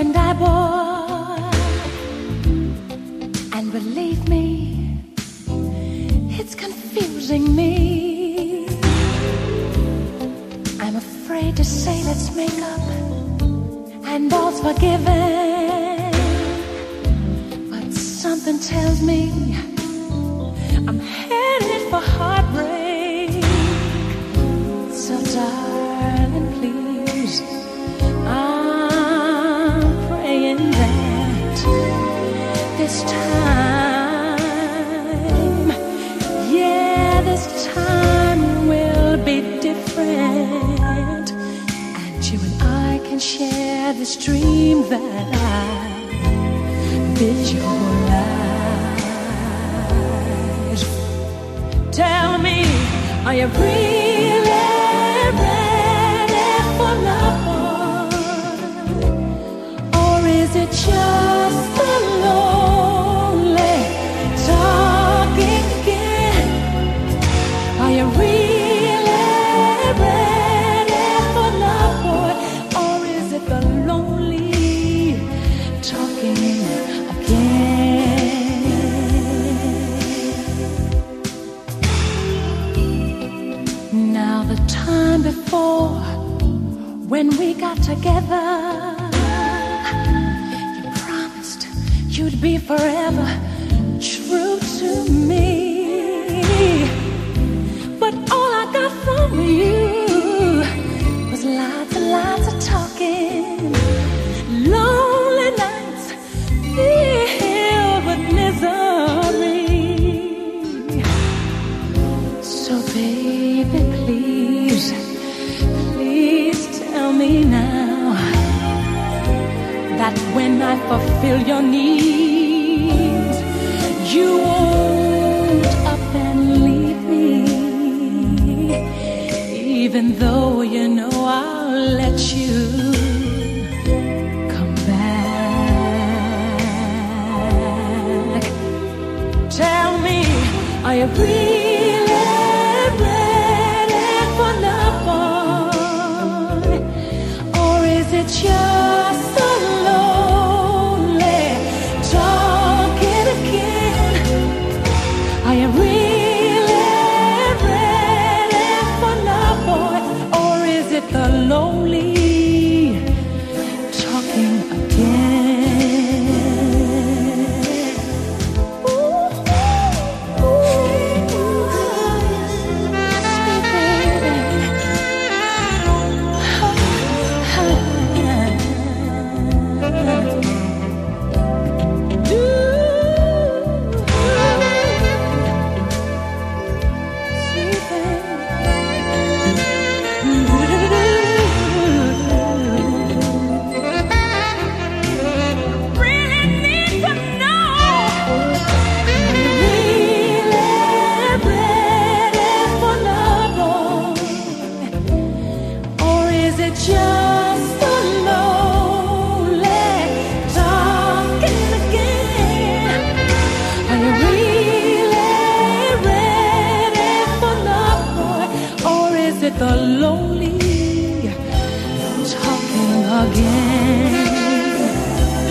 and I, boy. And believe me, it's confusing me. I'm afraid to say let's make up and all's forgiven. But something tells me I'm headed for heartbreak. So, darling, please, share this dream that I visualize. Tell me, are you really ready for love? Or is it just when we got together, you promised you'd be forever true to me. But all I got from you I fulfill your needs, you won't up and leave me, even though you know I'll let you come back. Tell me, are you really ready for love, boy? Or is it just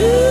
Are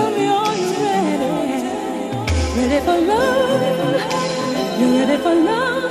tell me are you ready? Ready for love? You ready for love?